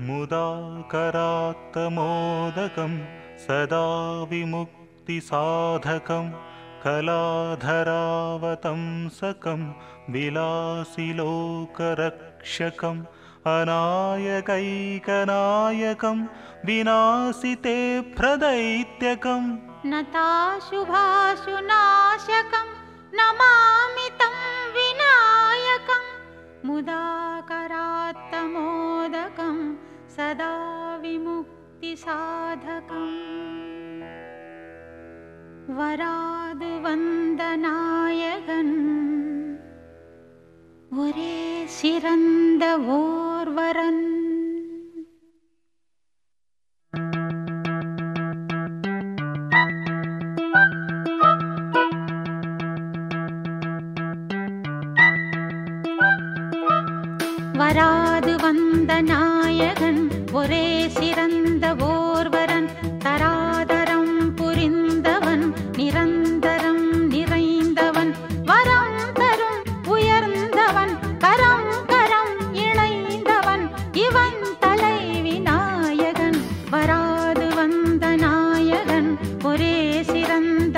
मुदाकरात्तमोदकं सदा विमुक्तिसाधकं कलाधरावतंसकं विलासिलोकरक्षकम् अनायकैकनायकं विनाशिते प्रदैत्यकम् नताशुभाशुनाशकं नमामि வராது வந்த நாயகன். ஒரே சிறந்த ஓர்வரன். வராது வந்த நாயகன் ஒரே சிறந்த ஓர் रं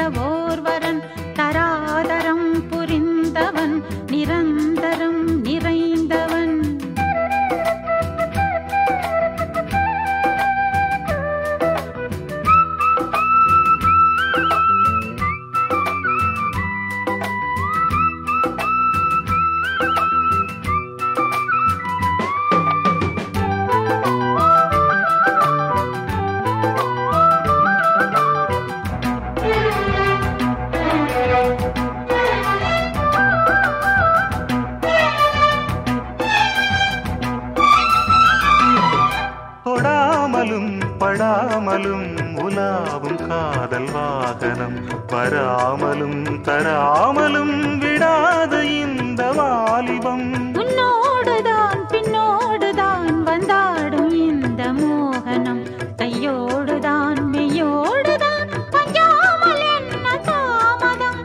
படாமலும் உலாவும் காதல் வாகனம். வராமலும் தராமலும் விடாத இந்த வாலிபம். உன்னோடுதான் பின்னோடுதான் வந்தாடும் இந்த மோகனம். கையோடுதான் மெய்யோடுதான்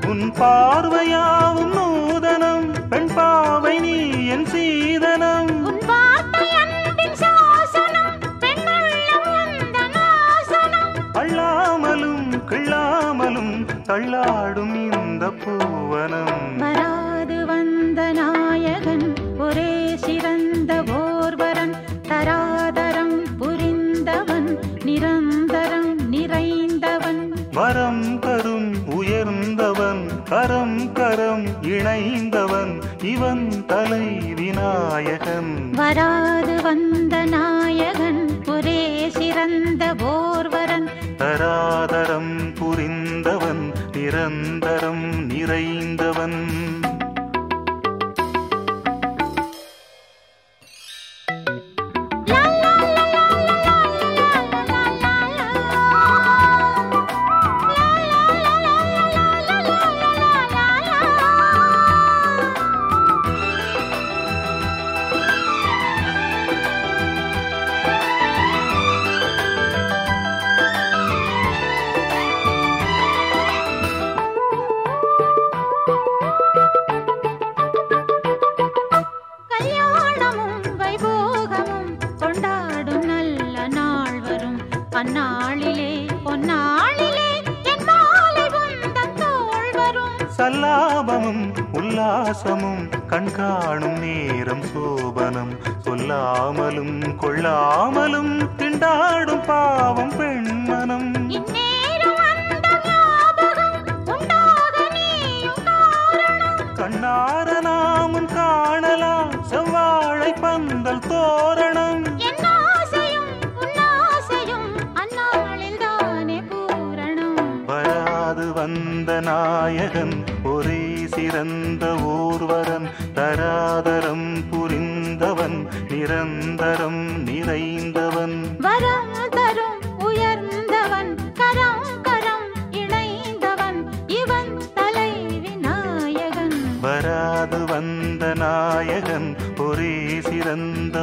உன் பார்வையாவும் கிள்ளாமலும் தள்ளாடும் இந்த பூவனம். வராது வந்த நாயகன் ஒரே சிறந்த ஓர்வரன் தராதரம் புரிந்தவன் நிரந்தரம் நிறைந்தவன். வரம் தரும் உயர்ந்தவன் கரம் கரம் இணைந்தவன் இவன் தலை விநாயகன். வராது வந்த நாயகன் ஒரே சிறந்த ஓர்வரன் நிரந்தராதரம் புரிந்தவன் நிரந்தரம் நிறைந்தவன். சல்லாபமும் உல்லாசமும் கண்காணும் நேரம் சோபனம். சொல்லாமலும் கொள்ளாமலும் திண்டாடும் பாவம் பெண்மனம். கண்ணார நாமும் காணலாம் செவ்வாழை பந்தல் தோரணம். வராது வந்த நாயகன் ஒரே சிறந்த ஊர்வரன் தராதரம் புரிந்தவன் நிரந்தரம் நிறைந்தவன். வரம் தரும் உயர்ந்தவன் கரம் கரம் இணைந்தவன் இவன் தலைவி நாயகன். வராது வந்த நாயகன் ஒரே சிறந்த